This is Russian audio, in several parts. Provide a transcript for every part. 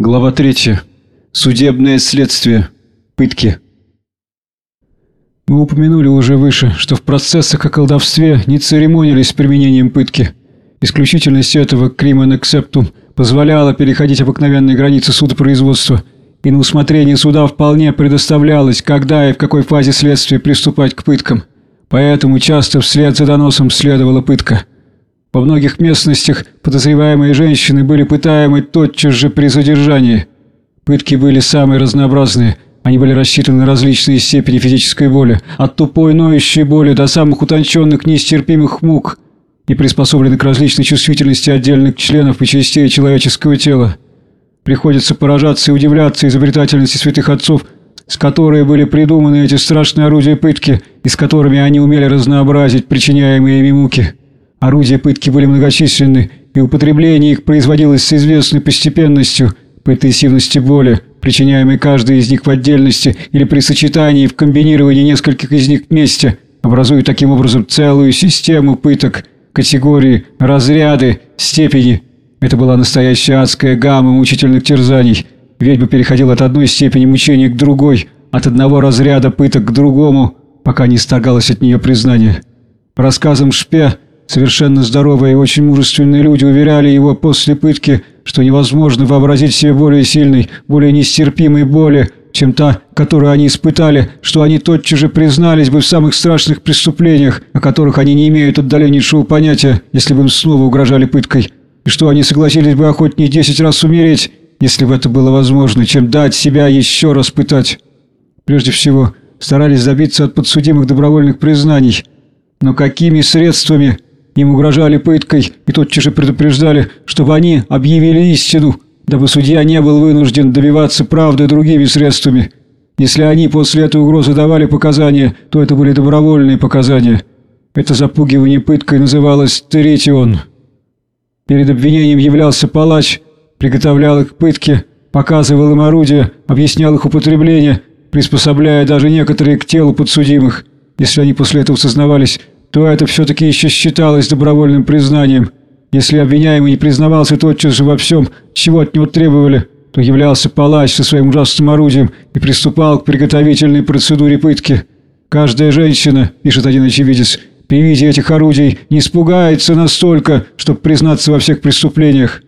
Глава 3. Судебное следствие. Пытки. Мы упомянули уже выше, что в процессах о колдовстве не церемонились с применением пытки. Исключительность этого кримен эксептум позволяла переходить обыкновенные границы судопроизводства, и на усмотрение суда вполне предоставлялось, когда и в какой фазе следствия приступать к пыткам. Поэтому часто вслед за доносом следовала пытка. Во многих местностях подозреваемые женщины были пытаемы тотчас же при задержании. Пытки были самые разнообразные. Они были рассчитаны на различные степени физической боли, от тупой ноющей боли до самых утонченных нестерпимых мук, и приспособлены к различной чувствительности отдельных членов и частей человеческого тела. Приходится поражаться и удивляться изобретательности святых отцов, с которой были придуманы эти страшные орудия пытки, и с которыми они умели разнообразить причиняемые ими муки. Орудия пытки были многочисленны, и употребление их производилось с известной постепенностью по интенсивности боли, причиняемой каждой из них в отдельности или при сочетании в комбинировании нескольких из них вместе, образуя таким образом целую систему пыток, категории, разряды, степени. Это была настоящая адская гамма мучительных терзаний. Ведьма переходила от одной степени мучения к другой, от одного разряда пыток к другому, пока не стагалось от нее признание. По рассказам Шпе, Совершенно здоровые и очень мужественные люди уверяли его после пытки, что невозможно вообразить себе более сильной, более нестерпимой боли, чем та, которую они испытали, что они тотчас же признались бы в самых страшных преступлениях, о которых они не имеют отдаленнейшего понятия, если бы им снова угрожали пыткой, и что они согласились бы охотнее десять раз умереть, если бы это было возможно, чем дать себя еще раз пытать. Прежде всего, старались добиться от подсудимых добровольных признаний. Но какими средствами – им угрожали пыткой и тотчас же предупреждали, чтобы они объявили истину, дабы судья не был вынужден добиваться правды другими средствами. Если они после этой угрозы давали показания, то это были добровольные показания. Это запугивание пыткой называлось «теретион». Перед обвинением являлся палач, приготовлял их к пытке, показывал им орудия, объяснял их употребление, приспособляя даже некоторые к телу подсудимых. Если они после этого сознавались, то это все-таки еще считалось добровольным признанием. Если обвиняемый не признавался тотчас же во всем, чего от него требовали, то являлся палач со своим ужасным орудием и приступал к приготовительной процедуре пытки. Каждая женщина, пишет один очевидец, при виде этих орудий не испугается настолько, чтобы признаться во всех преступлениях.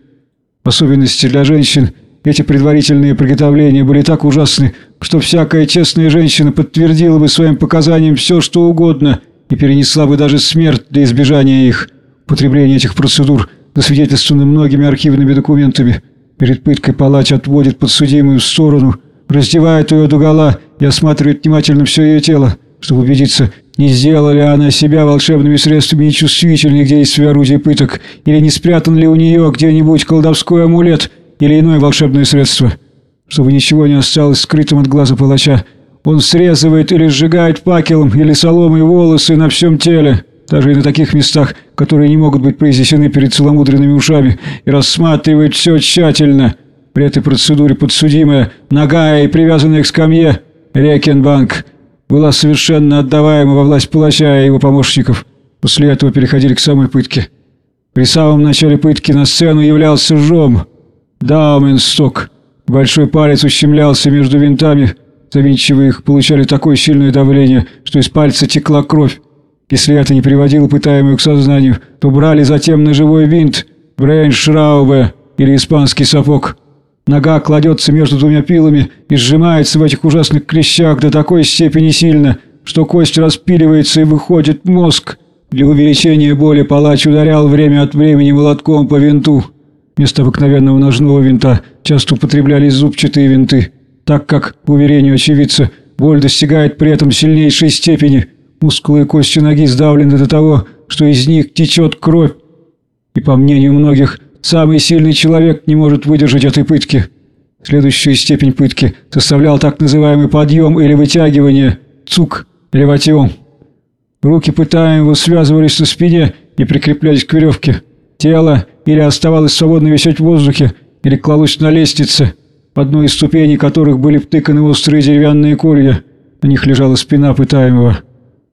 В особенности для женщин эти предварительные приготовления были так ужасны, что всякая честная женщина подтвердила бы своим показаниям все, что угодно – и перенесла бы даже смерть для избежания их. Употребление этих процедур засвидетельствовано многими архивными документами. Перед пыткой палач отводит подсудимую в сторону, раздевает ее догола и осматривает внимательно все ее тело, чтобы убедиться, не сделала ли она себя волшебными средствами нечувствительной к действию орудия пыток, или не спрятан ли у нее где-нибудь колдовской амулет или иное волшебное средство. Чтобы ничего не осталось скрытым от глаза палача, он срезывает или сжигает факелом или соломой волосы на всем теле, даже и на таких местах, которые не могут быть произнесены перед целомудренными ушами, и рассматривает все тщательно. При этой процедуре подсудимая, ногая и привязанная к скамье, Рекенбанк, была совершенно отдаваема во власть палача и его помощников. После этого переходили к самой пытке. При самом начале пытки на сцену являлся Жом, Дауменсток. Большой палец ущемлялся между винтами, Завинчивая их, получали такое сильное давление, что из пальца текла кровь. Если это не приводило пытаемую к сознанию, то брали затем на живой винт, брейншраубе или испанский сапог. Нога кладется между двумя пилами и сжимается в этих ужасных клещах до такой степени сильно, что кость распиливается и выходит мозг. Для увеличения боли палач ударял время от времени молотком по винту. Вместо обыкновенного ножного винта часто употреблялись зубчатые винты так как, по уверению очевидца, боль достигает при этом сильнейшей степени. Мускулы и кости ноги сдавлены до того, что из них течет кровь. И, по мнению многих, самый сильный человек не может выдержать этой пытки. Следующую степень пытки составлял так называемый подъем или вытягивание, цук, леватиом. Руки пытаемого связывались на спине и прикреплялись к веревке. Тело или оставалось свободно висеть в воздухе, или клалось на лестнице – в одной из ступеней которых были втыканы острые деревянные колья. На них лежала спина пытаемого.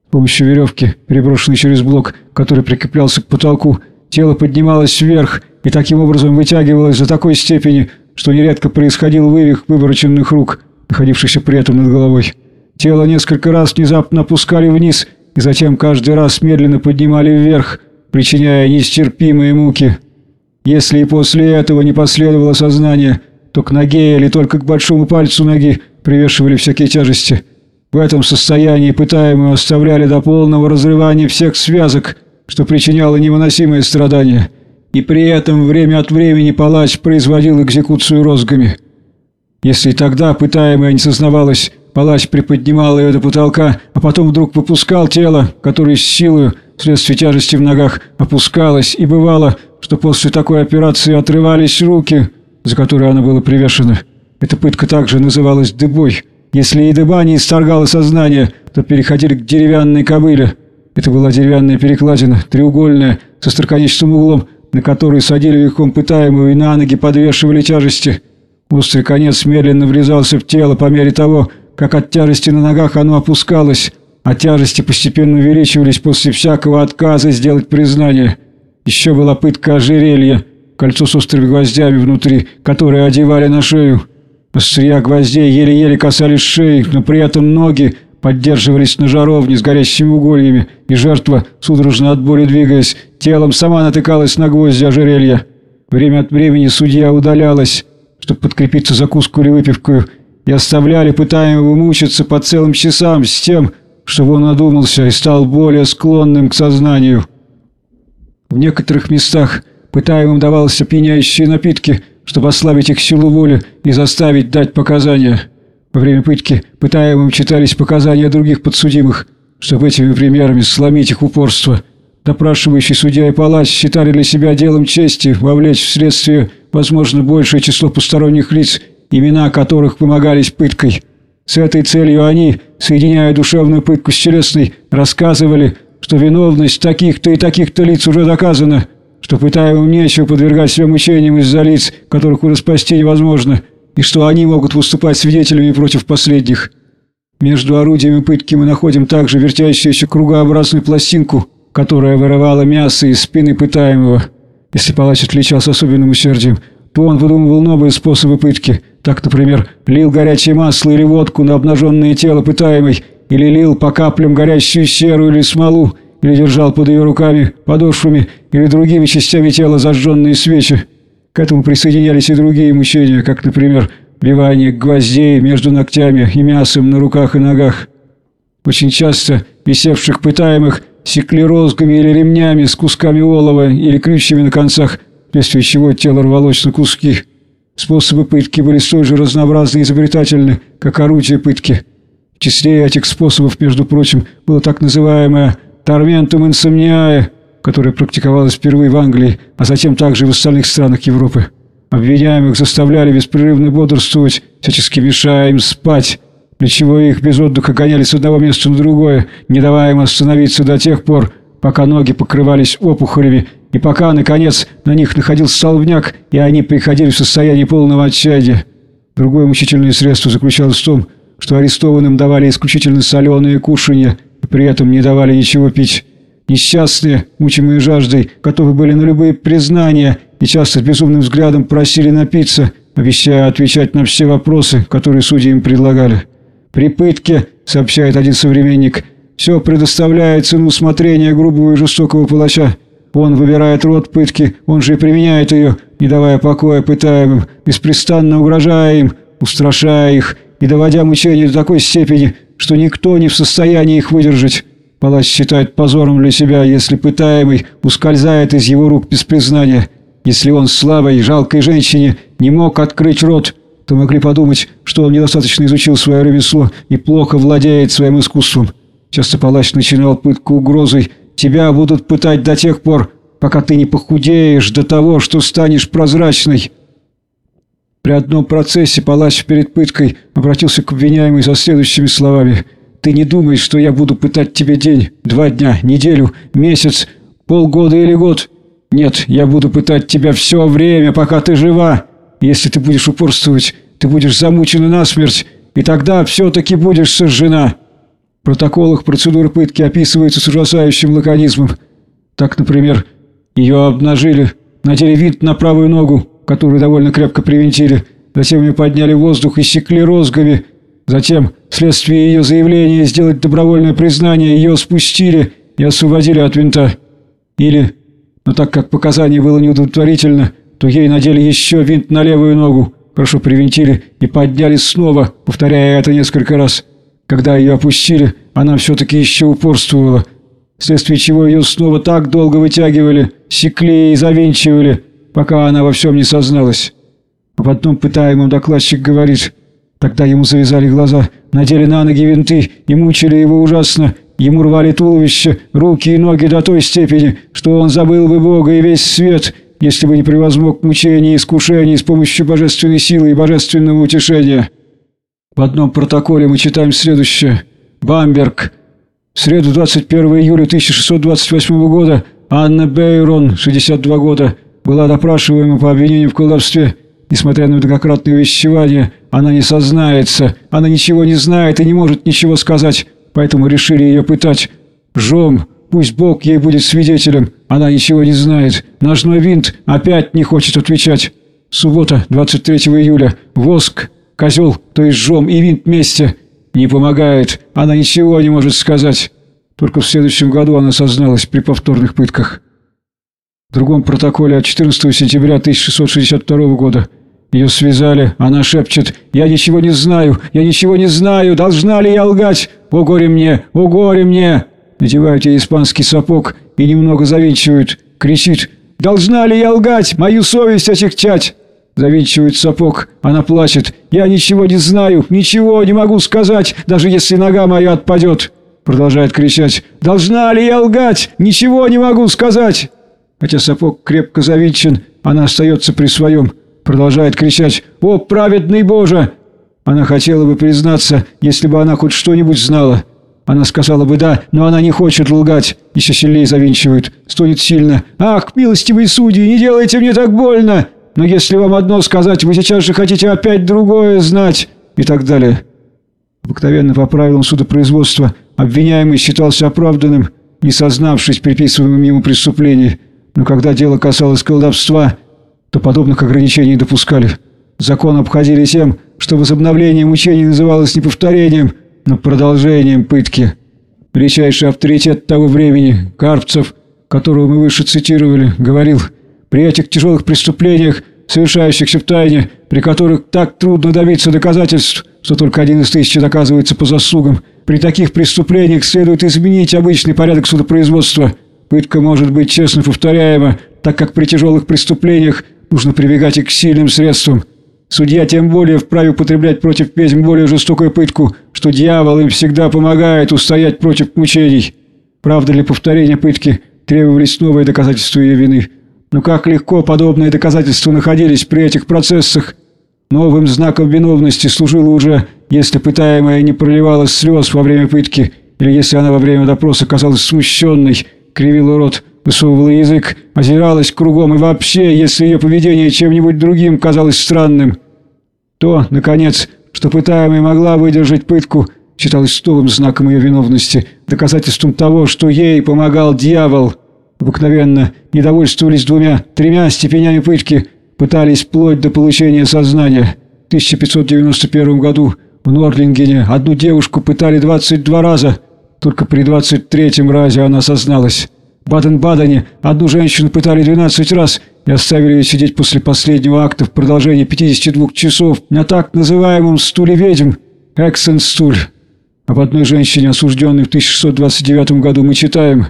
С помощью веревки, переброшенной через блок, который прикреплялся к потолку, тело поднималось вверх и таким образом вытягивалось до такой степени, что нередко происходил вывих вывороченных рук, находившихся при этом над головой. Тело несколько раз внезапно опускали вниз и затем каждый раз медленно поднимали вверх, причиняя нестерпимые муки. Если и после этого не последовало сознание, то к ноге или только к большому пальцу ноги привешивали всякие тяжести. В этом состоянии пытаемые оставляли до полного разрывания всех связок, что причиняло невыносимые страдания. И при этом время от времени палач производил экзекуцию розгами. Если тогда пытаемая не сознавалась, палач приподнимал ее до потолка, а потом вдруг выпускал тело, которое с силой, вследствие тяжести в ногах, опускалось, и бывало, что после такой операции отрывались руки, за которые она была привешена. Эта пытка также называлась «дыбой». Если и дыба не исторгала сознание, то переходили к деревянной кобыле. Это была деревянная перекладина, треугольная, со строконечным углом, на которую садили верхом пытаемую и на ноги подвешивали тяжести. Острый конец медленно врезался в тело по мере того, как от тяжести на ногах оно опускалось, а тяжести постепенно увеличивались после всякого отказа сделать признание. Еще была пытка ожерелья, кольцо с острыми гвоздями внутри, которое одевали на шею. Острия гвоздей еле-еле касались шеи, но при этом ноги поддерживались на жаровне с горящими угольями, и жертва, судорожно от боли двигаясь, телом сама натыкалась на гвозди ожерелья. Время от времени судья удалялась, чтобы подкрепиться закуску или выпивкой, и оставляли пытаемого мучиться по целым часам с тем, чтобы он надумался и стал более склонным к сознанию. В некоторых местах пытаемым давался пьяняющие напитки, чтобы ослабить их силу воли и заставить дать показания. Во время пытки пытаемым читались показания других подсудимых, чтобы этими примерами сломить их упорство. Допрашивающий судья и палач считали для себя делом чести вовлечь в следствие, возможно, большее число посторонних лиц, имена которых вымогались пыткой. С этой целью они, соединяя душевную пытку с телесной, рассказывали, что виновность таких-то и таких-то лиц уже доказана – что пытаемым нечего подвергать себя мучениям из-за лиц, которых уже спасти невозможно, и что они могут выступать свидетелями против последних. Между орудиями пытки мы находим также вертящуюся кругообразную пластинку, которая вырывала мясо из спины пытаемого. Если палач отличался особенным усердием, то он выдумывал новые способы пытки. Так, например, лил горячее масло или водку на обнаженное тело пытаемой, или лил по каплям горящую серу или смолу, или держал под ее руками, подошвами или другими частями тела зажженные свечи. К этому присоединялись и другие мучения, как, например, вливание гвоздей между ногтями и мясом на руках и ногах. Очень часто висевших пытаемых секли розгами или ремнями с кусками олова или крючьями на концах, вследствие чего тело рвалось на куски. Способы пытки были столь же разнообразны и изобретательны, как орудия пытки. В числе этих способов, между прочим, было так называемое Торментум инсомниае, которая практиковалась впервые в Англии, а затем также в остальных странах Европы. Обвиняемых заставляли беспрерывно бодрствовать, всячески мешая им спать, для чего их без отдыха гоняли с одного места на другое, не давая им остановиться до тех пор, пока ноги покрывались опухолями, и пока, наконец, на них находился столбняк, и они приходили в состояние полного отчаяния. Другое мучительное средство заключалось в том, что арестованным давали исключительно соленые кушанья – при этом не давали ничего пить. Несчастные, мучимые жаждой, готовы были на любые признания и часто с безумным взглядом просили напиться, обещая отвечать на все вопросы, которые судьи им предлагали. «При пытке», — сообщает один современник, — «все предоставляется на усмотрение грубого и жестокого палача. Он выбирает род пытки, он же и применяет ее, не давая покоя пытаемым, беспрестанно угрожая им, устрашая их и доводя мучения до такой степени, что никто не в состоянии их выдержать. Палач считает позором для себя, если пытаемый ускользает из его рук без признания. Если он слабой, жалкой женщине не мог открыть рот, то могли подумать, что он недостаточно изучил свое ремесло и плохо владеет своим искусством. Часто палач начинал пытку угрозой «Тебя будут пытать до тех пор, пока ты не похудеешь до того, что станешь прозрачной». При одном процессе палач перед пыткой обратился к обвиняемой со следующими словами. «Ты не думаешь, что я буду пытать тебе день, два дня, неделю, месяц, полгода или год? Нет, я буду пытать тебя все время, пока ты жива. Если ты будешь упорствовать, ты будешь замучена насмерть, и тогда все-таки будешь сожжена». В протоколах процедуры пытки описываются с ужасающим лаконизмом. Так, например, ее обнажили, надели винт на правую ногу, которую довольно крепко привинтили. Затем ее подняли в воздух и секли розгами. Затем, вследствие ее заявления сделать добровольное признание, ее спустили и освободили от винта. Или, но так как показание было неудовлетворительно, то ей надели еще винт на левую ногу, хорошо привинтили и подняли снова, повторяя это несколько раз. Когда ее опустили, она все-таки еще упорствовала, вследствие чего ее снова так долго вытягивали, секли и завинчивали, пока она во всем не созналась. В одном пытаемом докладчик говорит, тогда ему завязали глаза, надели на ноги винты и мучили его ужасно, ему рвали туловище, руки и ноги до той степени, что он забыл бы Бога и весь свет, если бы не превозмог мучений и искушений с помощью божественной силы и божественного утешения. В одном протоколе мы читаем следующее. Бамберг. В среду 21 июля 1628 года Анна Бейрон, 62 года, была допрашиваема по обвинению в колдовстве. Несмотря на многократные увещевания, она не сознается, она ничего не знает и не может ничего сказать, поэтому решили ее пытать. Жом, пусть Бог ей будет свидетелем, она ничего не знает. Ножной винт опять не хочет отвечать. Суббота, 23 июля. Воск, козел, то есть жом и винт вместе. Не помогает, она ничего не может сказать. Только в следующем году она созналась при повторных пытках. В другом протоколе от 14 сентября 1662 года ее связали, она шепчет «Я ничего не знаю, я ничего не знаю, должна ли я лгать? О горе мне, о горе мне!» Надевают ей испанский сапог и немного завинчивают, кричит «Должна ли я лгать, мою совесть отягчать?» Завинчивают сапог, она плачет «Я ничего не знаю, ничего не могу сказать, даже если нога моя отпадет!» Продолжает кричать «Должна ли я лгать, ничего не могу сказать!» Хотя сапог крепко завинчен, она остается при своем. Продолжает кричать «О, праведный Боже!» Она хотела бы признаться, если бы она хоть что-нибудь знала. Она сказала бы «да», но она не хочет лгать. Еще сильнее завинчивает. Стонет сильно. «Ах, милостивые судьи, не делайте мне так больно! Но если вам одно сказать, вы сейчас же хотите опять другое знать!» И так далее. Обыкновенно по правилам судопроизводства обвиняемый считался оправданным, не сознавшись приписываемым ему преступление – но когда дело касалось колдовства, то подобных ограничений допускали. Закон обходили тем, что возобновление мучений называлось не повторением, но продолжением пытки. Величайший авторитет того времени, Карпцев, которого мы выше цитировали, говорил, при этих тяжелых преступлениях, совершающихся в тайне, при которых так трудно добиться доказательств, что только один из тысячи доказывается по заслугам, при таких преступлениях следует изменить обычный порядок судопроизводства – Пытка может быть честно повторяема, так как при тяжелых преступлениях нужно прибегать и к сильным средствам. Судья тем более вправе употреблять против ведьм более жестокую пытку, что дьявол им всегда помогает устоять против мучений. Правда, для повторения пытки требовались новые доказательства ее вины. Но как легко подобные доказательства находились при этих процессах. Новым знаком виновности служило уже, если пытаемая не проливала слез во время пытки, или если она во время допроса казалась смущенной, кривила рот, высовывала язык, озиралась кругом и вообще, если ее поведение чем-нибудь другим казалось странным. То, наконец, что пытаемая могла выдержать пытку, считалось новым знаком ее виновности, доказательством того, что ей помогал дьявол. Обыкновенно недовольствовались двумя-тремя степенями пытки, пытались вплоть до получения сознания. В 1591 году в Нордлингене одну девушку пытали 22 раза – только при 23-м разе она созналась. В Баден-Бадене одну женщину пытали 12 раз и оставили ее сидеть после последнего акта в продолжении 52 часов на так называемом «стуле ведьм» – Эксен-стуль. Об одной женщине, осужденной в 1629 году, мы читаем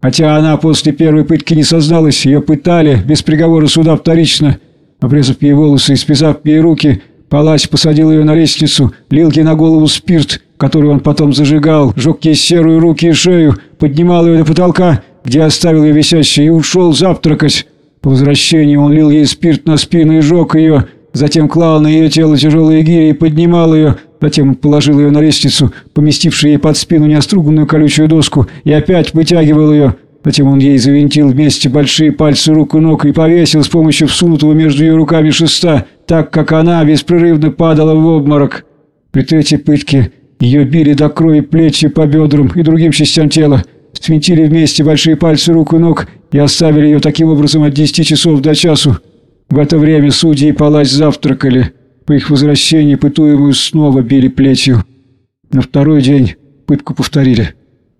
Хотя она после первой пытки не созналась, ее пытали без приговора суда вторично. Обрезав ей волосы и списав ей руки, палач посадил ее на лестницу, лил ей на голову спирт – которую он потом зажигал, жег ей серую руки и шею, поднимал ее до потолка, где оставил ее висящей, и ушел завтракать. По возвращении он лил ей спирт на спину и жег ее, затем клал на ее тело тяжелые гири и поднимал ее, затем положил ее на лестницу, поместивший ей под спину неоструганную колючую доску, и опять вытягивал ее. Затем он ей завинтил вместе большие пальцы рук и ног и повесил с помощью всунутого между ее руками шеста, так как она беспрерывно падала в обморок. При третьей пытке ее били до крови плечи по бедрам и другим частям тела, свинтили вместе большие пальцы рук и ног и оставили ее таким образом от 10 часов до часу. В это время судьи и палач завтракали. По их возвращении пытуемую снова били плетью. На второй день пытку повторили.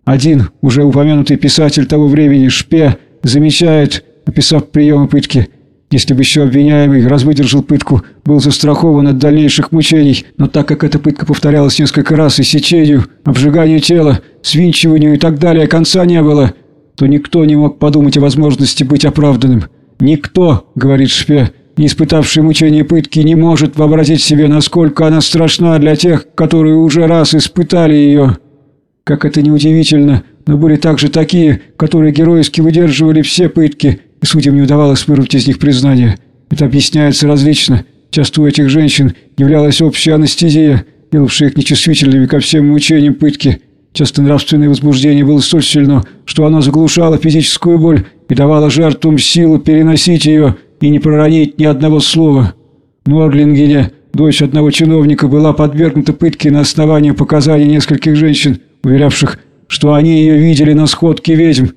Один, уже упомянутый писатель того времени, Шпе, замечает, описав приемы пытки, если бы еще обвиняемый раз выдержал пытку, был застрахован от дальнейших мучений, но так как эта пытка повторялась несколько раз и сечению, обжиганию тела, свинчиванию и так далее конца не было, то никто не мог подумать о возможности быть оправданным. «Никто», — говорит Шпе, — не испытавший мучения пытки, не может вообразить себе, насколько она страшна для тех, которые уже раз испытали ее. Как это неудивительно, но были также такие, которые героически выдерживали все пытки, и судьям не удавалось вырвать из них признание. Это объясняется различно. Часто у этих женщин являлась общая анестезия, делавшая их нечувствительными ко всем мучениям пытки. Часто нравственное возбуждение было столь сильно, что оно заглушало физическую боль и давало жертвам силу переносить ее и не проронить ни одного слова. Норлингене, дочь одного чиновника, была подвергнута пытке на основании показаний нескольких женщин, уверявших, что они ее видели на сходке ведьм.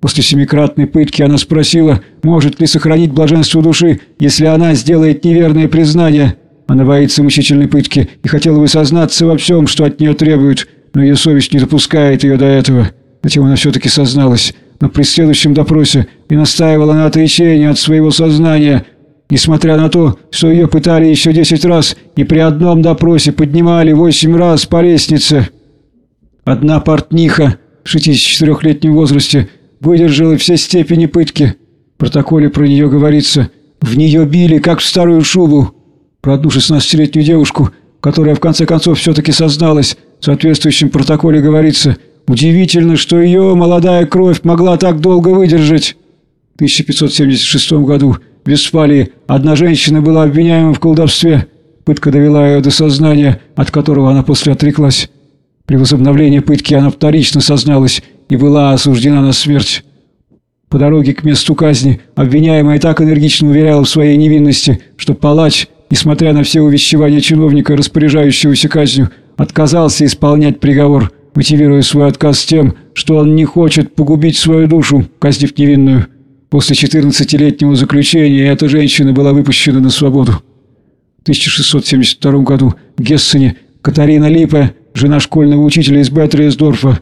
После семикратной пытки она спросила, может ли сохранить блаженство души, если она сделает неверное признание. Она боится мучительной пытки и хотела бы сознаться во всем, что от нее требуют, но ее совесть не допускает ее до этого. Затем она все-таки созналась но при следующем допросе и настаивала на отречении от своего сознания, несмотря на то, что ее пытали еще десять раз и при одном допросе поднимали восемь раз по лестнице. Одна портниха в 64-летнем возрасте выдержала все степени пытки. В протоколе про нее говорится «в нее били, как в старую шубу». Про одну 16-летнюю девушку, которая в конце концов все-таки созналась, в соответствующем протоколе говорится – Удивительно, что ее молодая кровь могла так долго выдержать. В 1576 году в Вестфалии одна женщина была обвиняема в колдовстве. Пытка довела ее до сознания, от которого она после отреклась. При возобновлении пытки она вторично созналась и была осуждена на смерть. По дороге к месту казни обвиняемая так энергично уверяла в своей невинности, что палач, несмотря на все увещевания чиновника, распоряжающегося казнью, отказался исполнять приговор – мотивируя свой отказ тем, что он не хочет погубить свою душу, казнив невинную. После 14-летнего заключения эта женщина была выпущена на свободу. В 1672 году в Гессене Катарина Липа, жена школьного учителя из Бетриесдорфа,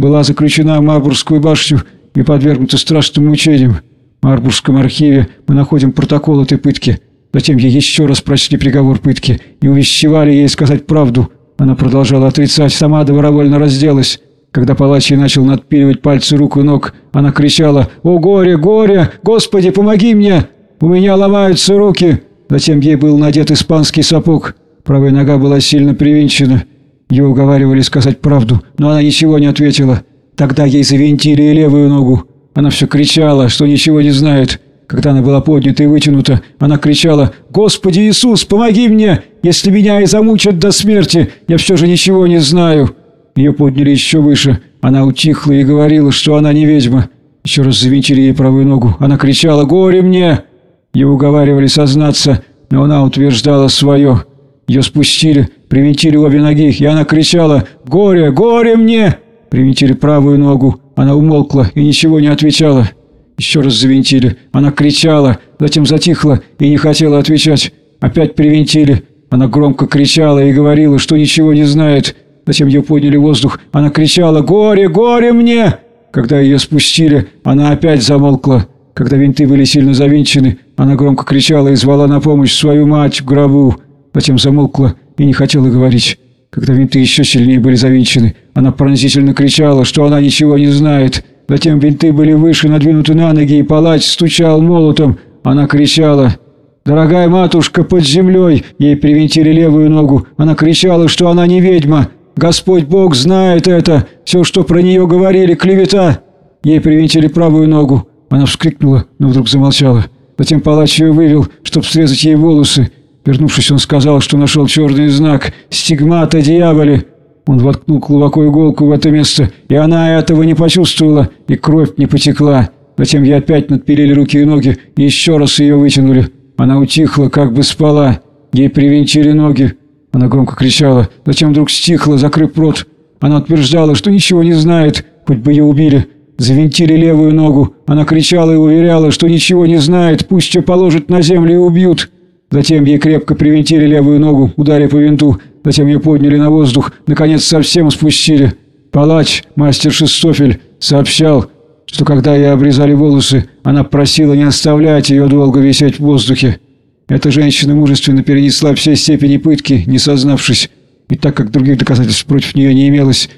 была заключена в Марбургскую башню и подвергнута страшным мучениям. В Марбургском архиве мы находим протокол этой пытки. Затем ей еще раз прочли приговор пытки и увещевали ей сказать правду – она продолжала отрицать, сама добровольно разделась. Когда палач начал надпиливать пальцы рук и ног, она кричала «О горе, горе! Господи, помоги мне! У меня ломаются руки!» Затем ей был надет испанский сапог. Правая нога была сильно привинчена. Ее уговаривали сказать правду, но она ничего не ответила. Тогда ей завинтили и левую ногу. Она все кричала, что ничего не знает. Когда она была поднята и вытянута, она кричала «Господи Иисус, помоги мне! Если меня и замучат до смерти, я все же ничего не знаю!» Ее подняли еще выше. Она утихла и говорила, что она не ведьма. Еще раз завинчили ей правую ногу. Она кричала «Горе мне!» Ее уговаривали сознаться, но она утверждала свое. Ее спустили, привинтили обе ноги, и она кричала «Горе! Горе мне!» Привинтили правую ногу. Она умолкла и ничего не отвечала. Еще раз завинтили. Она кричала, затем затихла и не хотела отвечать. Опять привинтили. Она громко кричала и говорила, что ничего не знает. Затем ее подняли в воздух. Она кричала «Горе, горе мне!» Когда ее спустили, она опять замолкла. Когда винты были сильно завинчены, она громко кричала и звала на помощь свою мать в гробу. Затем замолкла и не хотела говорить. Когда винты еще сильнее были завинчены, она пронзительно кричала, что она ничего не знает. Затем винты были выше надвинуты на ноги, и палач стучал молотом. Она кричала. «Дорогая матушка, под землей!» Ей привинтили левую ногу. Она кричала, что она не ведьма. «Господь Бог знает это! Все, что про нее говорили, клевета!» Ей привинтили правую ногу. Она вскрикнула, но вдруг замолчала. Затем палач ее вывел, чтобы срезать ей волосы. Вернувшись, он сказал, что нашел черный знак «Стигмата дьяволи». Он воткнул глубоко иголку в это место, и она этого не почувствовала, и кровь не потекла. Затем ей опять надпилили руки и ноги, и еще раз ее вытянули. Она утихла, как бы спала. Ей привинтили ноги. Она громко кричала. Затем вдруг стихла, закрыв рот. Она утверждала, что ничего не знает, хоть бы ее убили. Завинтили левую ногу. Она кричала и уверяла, что ничего не знает, пусть ее положат на землю и убьют. Затем ей крепко привинтили левую ногу, ударив по винту. Затем ее подняли на воздух, наконец совсем спустили. Палач, мастер Шестофель, сообщал, что когда ей обрезали волосы, она просила не оставлять ее долго висеть в воздухе. Эта женщина мужественно перенесла все степени пытки, не сознавшись, и так как других доказательств против нее не имелось,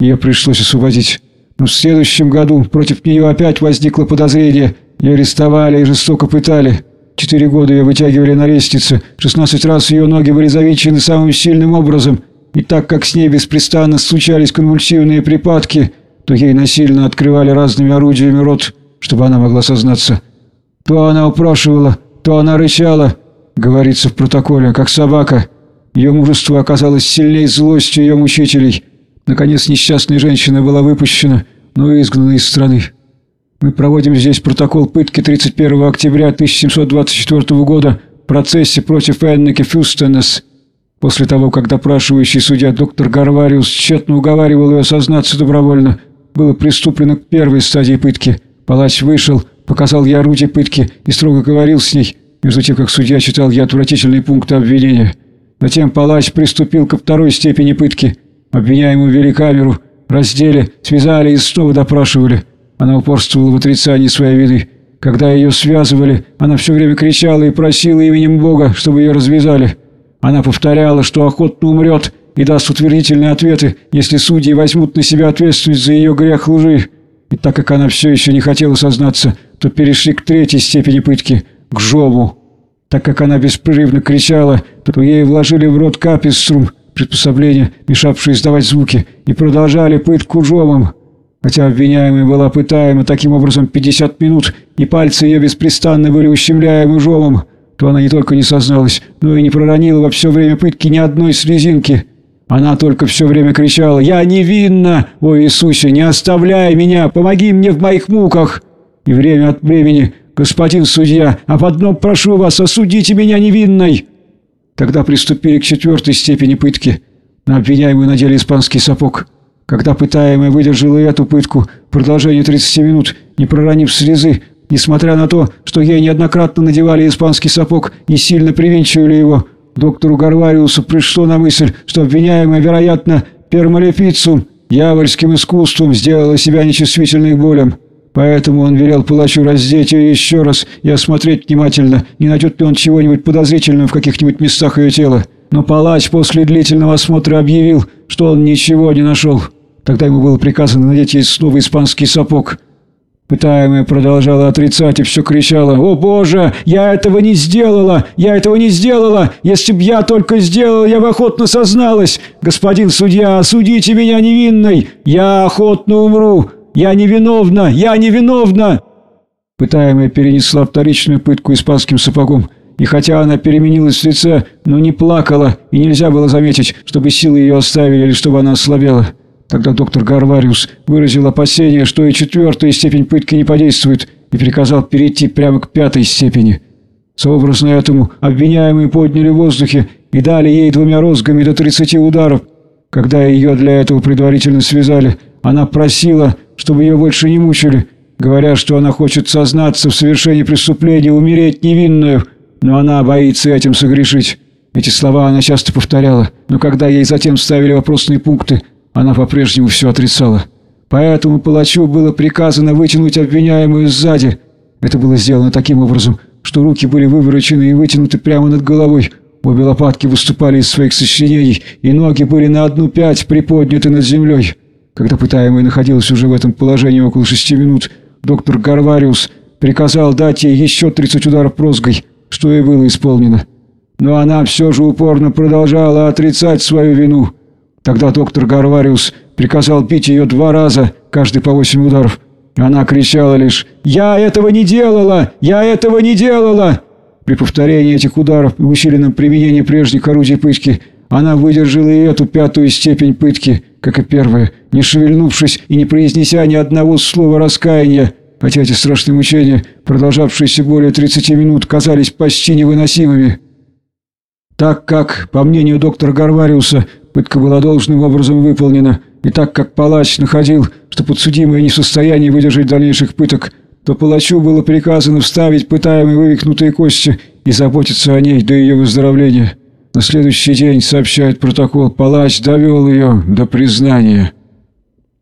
ее пришлось освободить. Но в следующем году против нее опять возникло подозрение. Ее арестовали и жестоко пытали. Четыре года ее вытягивали на лестнице. Шестнадцать раз ее ноги были завинчены самым сильным образом. И так как с ней беспрестанно случались конвульсивные припадки, то ей насильно открывали разными орудиями рот, чтобы она могла сознаться. То она упрашивала, то она рычала, говорится в протоколе, как собака. Ее мужество оказалось сильнее злости ее мучителей. Наконец несчастная женщина была выпущена, но изгнана из страны. Мы проводим здесь протокол пытки 31 октября 1724 года в процессе против Эннеки Фюстенес. После того, как допрашивающий судья доктор Гарвариус тщетно уговаривал ее сознаться добровольно, было приступлено к первой стадии пытки. Палач вышел, показал ей орудие пытки и строго говорил с ней, между тем, как судья читал ей отвратительные пункты обвинения. Затем палач приступил ко второй степени пытки. Обвиняемую ввели камеру, раздели, связали и снова допрашивали. Она упорствовала в отрицании своей вины. Когда ее связывали, она все время кричала и просила именем Бога, чтобы ее развязали. Она повторяла, что охотно умрет и даст утвердительные ответы, если судьи возьмут на себя ответственность за ее грех лжи. И так как она все еще не хотела сознаться, то перешли к третьей степени пытки – к жову. Так как она беспрерывно кричала, то ей вложили в рот капиструм, приспособление, мешавшее издавать звуки, и продолжали пытку жовом. Хотя обвиняемая была пытаема таким образом 50 минут, и пальцы ее беспрестанно были ущемляемы жовом, то она не только не созналась, но и не проронила во все время пытки ни одной слезинки. Она только все время кричала «Я невинна! О Иисусе, не оставляй меня! Помоги мне в моих муках!» И время от времени «Господин судья, об одном прошу вас, осудите меня невинной!» Тогда приступили к четвертой степени пытки. На обвиняемую надели испанский сапог. Когда пытаемая выдержала эту пытку в продолжении 30 минут, не проронив слезы, несмотря на то, что ей неоднократно надевали испанский сапог и сильно привинчивали его, доктору Гарвариусу пришло на мысль, что обвиняемая, вероятно, пермалефицум, дьявольским искусством сделала себя нечувствительной к болям. Поэтому он велел палачу раздеть ее еще раз и осмотреть внимательно, не найдет ли он чего-нибудь подозрительного в каких-нибудь местах ее тела. Но палач после длительного осмотра объявил, что он ничего не нашел. Тогда ему было приказано надеть ей снова испанский сапог. Пытаемая продолжала отрицать и все кричала «О боже, я этого не сделала! Я этого не сделала! Если б я только сделала, я бы охотно созналась! Господин судья, осудите меня невинной! Я охотно умру! Я невиновна! Я невиновна!» Пытаемая перенесла вторичную пытку испанским сапогом. И хотя она переменилась в лице, но не плакала, и нельзя было заметить, чтобы силы ее оставили или чтобы она ослабела. Тогда доктор Гарвариус выразил опасение, что и четвертая степень пытки не подействует, и приказал перейти прямо к пятой степени. Сообразно этому обвиняемые подняли в воздухе и дали ей двумя розгами до 30 ударов. Когда ее для этого предварительно связали, она просила, чтобы ее больше не мучили, говоря, что она хочет сознаться в совершении преступления, умереть невинную, но она боится этим согрешить. Эти слова она часто повторяла, но когда ей затем ставили вопросные пункты, она по-прежнему все отрицала. Поэтому палачу было приказано вытянуть обвиняемую сзади. Это было сделано таким образом, что руки были выворочены и вытянуты прямо над головой. Обе лопатки выступали из своих сочленений, и ноги были на одну пять приподняты над землей. Когда пытаемая находилась уже в этом положении около шести минут, доктор Гарвариус приказал дать ей еще 30 ударов прозгой, что и было исполнено. Но она все же упорно продолжала отрицать свою вину. Тогда доктор Гарвариус приказал бить ее два раза, каждый по восемь ударов. Она кричала лишь «Я этого не делала! Я этого не делала!» При повторении этих ударов и усиленном применении прежних орудий пытки она выдержала и эту пятую степень пытки, как и первая, не шевельнувшись и не произнеся ни одного слова раскаяния, хотя эти страшные мучения, продолжавшиеся более 30 минут, казались почти невыносимыми. Так как, по мнению доктора Гарвариуса, пытка была должным образом выполнена, и так как палач находил, что подсудимая не в состоянии выдержать дальнейших пыток, то палачу было приказано вставить пытаемой вывихнутые кости и заботиться о ней до ее выздоровления. На следующий день, сообщает протокол, палач довел ее до признания.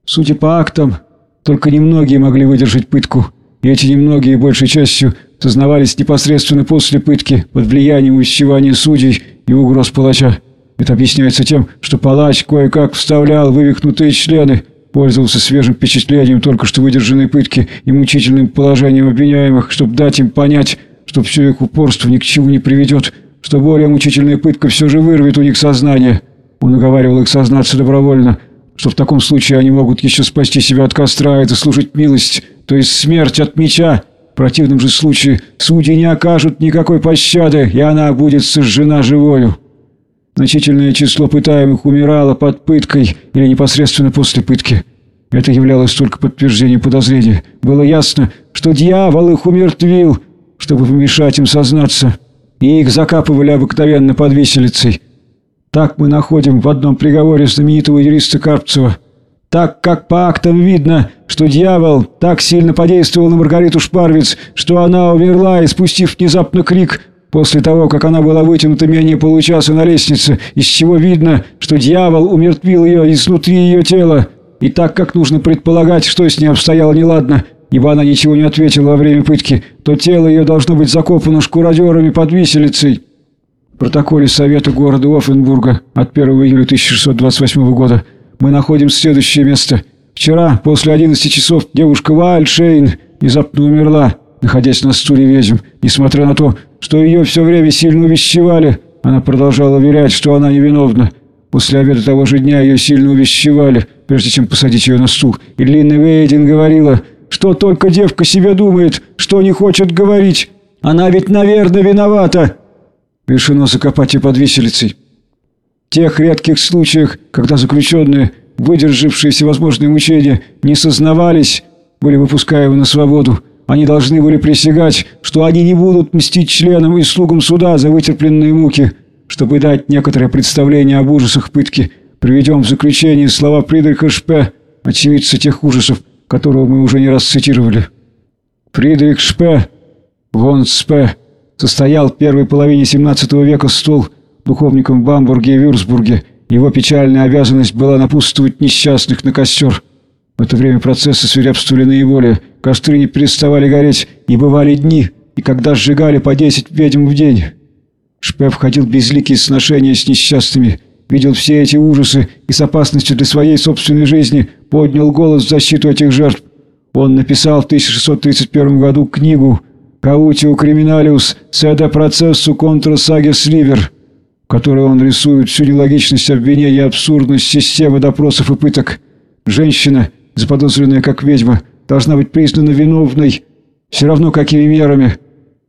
Судя по актам, только немногие могли выдержать пытку, и эти немногие, большей частью, сознавались непосредственно после пытки под влиянием увещевания судей и угроз палача. Это объясняется тем, что палач кое-как вставлял вывихнутые члены, пользовался свежим впечатлением только что выдержанной пытки и мучительным положением обвиняемых, чтобы дать им понять, что все их упорство ни к чему не приведет, что более мучительная пытка все же вырвет у них сознание. Он уговаривал их сознаться добровольно, что в таком случае они могут еще спасти себя от костра и заслужить милость, то есть смерть от меча. В противном же случае судьи не окажут никакой пощады, и она будет сожжена живою. Значительное число пытаемых умирало под пыткой или непосредственно после пытки. Это являлось только подтверждением подозрения. Было ясно, что дьявол их умертвил, чтобы помешать им сознаться, и их закапывали обыкновенно под виселицей. Так мы находим в одном приговоре знаменитого юриста Карпцева. Так как по актам видно, что дьявол так сильно подействовал на Маргариту Шпарвиц, что она умерла, испустив внезапно крик – После того, как она была вытянута менее получаса на лестнице, из чего видно, что дьявол умертвил ее изнутри ее тела, и так как нужно предполагать, что с ней обстояло неладно, ибо она ничего не ответила во время пытки, то тело ее должно быть закопано шкуродерами под виселицей. В протоколе Совета города Оффенбурга от 1 июля 1628 года мы находим следующее место. Вчера, после 11 часов, девушка Вальшейн внезапно умерла находясь на стуле ведьм. Несмотря на то, что ее все время сильно увещевали, она продолжала уверять, что она невиновна. После обеда того же дня ее сильно увещевали, прежде чем посадить ее на стул. И Линна Вейдин говорила, что только девка себе думает, что не хочет говорить. Она ведь, наверное, виновата. Решено закопать ее под виселицей. В тех редких случаях, когда заключенные, выдержавшие всевозможные мучения, не сознавались, были выпускаемы на свободу, они должны были присягать, что они не будут мстить членам и слугам суда за вытерпленные муки. Чтобы дать некоторое представление об ужасах пытки, приведем в заключение слова Фридриха Шпе, очевидца тех ужасов, которого мы уже не раз цитировали. Фридрих Шпе, вон Спе, состоял в первой половине 17 века стол духовником в Бамбурге и Вюрсбурге. Его печальная обязанность была напутствовать несчастных на костер. В это время процессы свирепствовали наиболее. Костры не переставали гореть, и бывали дни, и когда сжигали по десять ведьм в день. Шпе входил безликие сношения с несчастными, видел все эти ужасы и с опасностью для своей собственной жизни поднял голос в защиту этих жертв. Он написал в 1631 году книгу «Каутио криминалиус седа процессу контра сагис ливер», в которой он рисует всю нелогичность обвинения и абсурдность системы допросов и пыток. Женщина – заподозренная как ведьма, должна быть признана виновной, все равно какими мерами,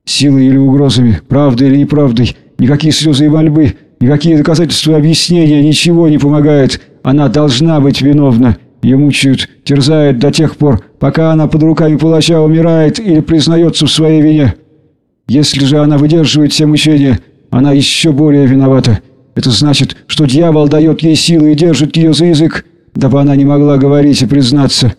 силой или угрозами, правдой или неправдой, никакие слезы и мольбы, никакие доказательства и объяснения, ничего не помогает. Она должна быть виновна. Ее мучают, терзают до тех пор, пока она под руками палача умирает или признается в своей вине. Если же она выдерживает все мучения, она еще более виновата. Это значит, что дьявол дает ей силы и держит ее за язык, дабы она не могла говорить и признаться.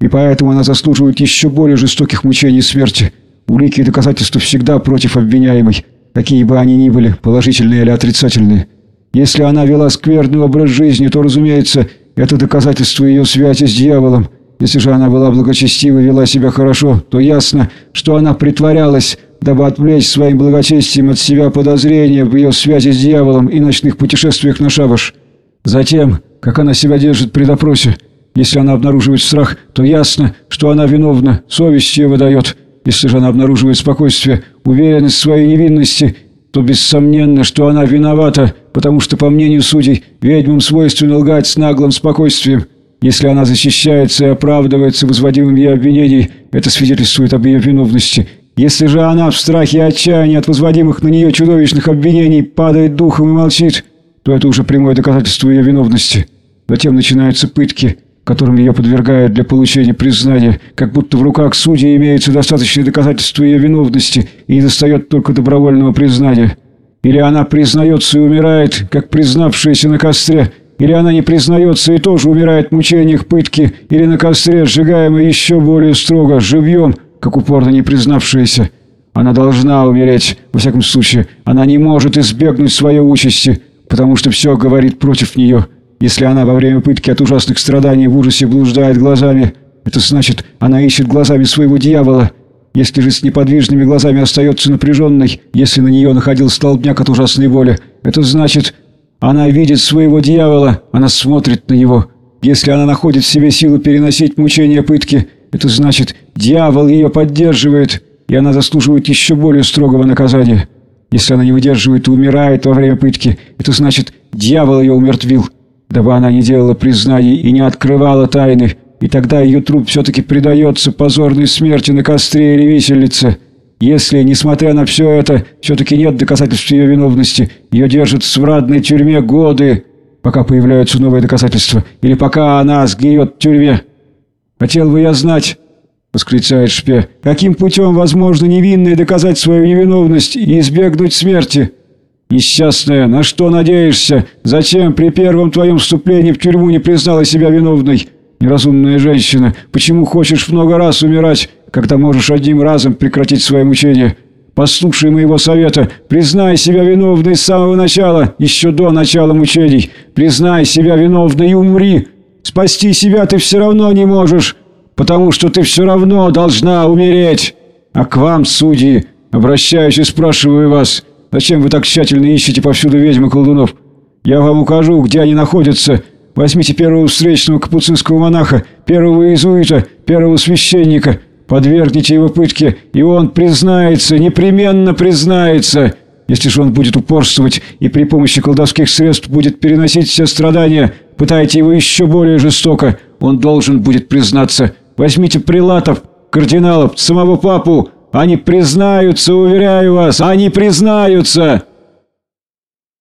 И поэтому она заслуживает еще более жестоких мучений смерти. Улики и доказательства всегда против обвиняемой, какие бы они ни были, положительные или отрицательные. Если она вела скверный образ жизни, то, разумеется, это доказательство ее связи с дьяволом. Если же она была благочестива и вела себя хорошо, то ясно, что она притворялась, дабы отвлечь своим благочестием от себя подозрения в ее связи с дьяволом и ночных путешествиях на шабаш. Затем, как она себя держит при допросе. Если она обнаруживает страх, то ясно, что она виновна, совесть ее выдает. Если же она обнаруживает спокойствие, уверенность в своей невинности, то бессомненно, что она виновата, потому что, по мнению судей, ведьмам свойственно лгать с наглым спокойствием. Если она защищается и оправдывается возводимым ей обвинений, это свидетельствует об ее виновности. Если же она в страхе и отчаянии от возводимых на нее чудовищных обвинений падает духом и молчит, то это уже прямое доказательство ее виновности. Затем начинаются пытки, которым ее подвергают для получения признания, как будто в руках судьи имеются достаточные доказательства ее виновности и не достает только добровольного признания. Или она признается и умирает, как признавшаяся на костре, или она не признается и тоже умирает в мучениях пытки, или на костре, сжигаемой еще более строго, живьем, как упорно не признавшаяся. Она должна умереть, во всяком случае. Она не может избегнуть своей участи, потому что все говорит против нее. Если она во время пытки от ужасных страданий в ужасе блуждает глазами, это значит, она ищет глазами своего дьявола. Если же с неподвижными глазами остается напряженной, если на нее находил столбняк от ужасной воли, это значит, она видит своего дьявола, она смотрит на него. Если она находит в себе силу переносить мучения пытки, это значит, дьявол ее поддерживает, и она заслуживает еще более строгого наказания. Если она не выдерживает и умирает во время пытки, это значит, дьявол ее умертвил, дабы она не делала признаний и не открывала тайны, и тогда ее труп все-таки предается позорной смерти на костре или виселице. Если, несмотря на все это, все-таки нет доказательств ее виновности, ее держат в сврадной тюрьме годы, пока появляются новые доказательства, или пока она сгниет в тюрьме. Хотел бы я знать, — восклицает Шпе, — каким путем возможно невинной доказать свою невиновность и избегнуть смерти? Несчастная, на что надеешься? Зачем при первом твоем вступлении в тюрьму не признала себя виновной? Неразумная женщина, почему хочешь много раз умирать, когда можешь одним разом прекратить свое мучение? Послушай моего совета, признай себя виновной с самого начала, еще до начала мучений. Признай себя виновной и умри. Спасти себя ты все равно не можешь, потому что ты все равно должна умереть. А к вам, судьи, обращаюсь и спрашиваю вас, зачем вы так тщательно ищете повсюду ведьм и колдунов? Я вам укажу, где они находятся, Возьмите первого встречного капуцинского монаха, первого иезуита, первого священника, подвергните его пытке, и он признается, непременно признается. Если же он будет упорствовать и при помощи колдовских средств будет переносить все страдания, пытайте его еще более жестоко, он должен будет признаться. Возьмите прилатов, кардиналов, самого папу, они признаются, уверяю вас, они признаются!»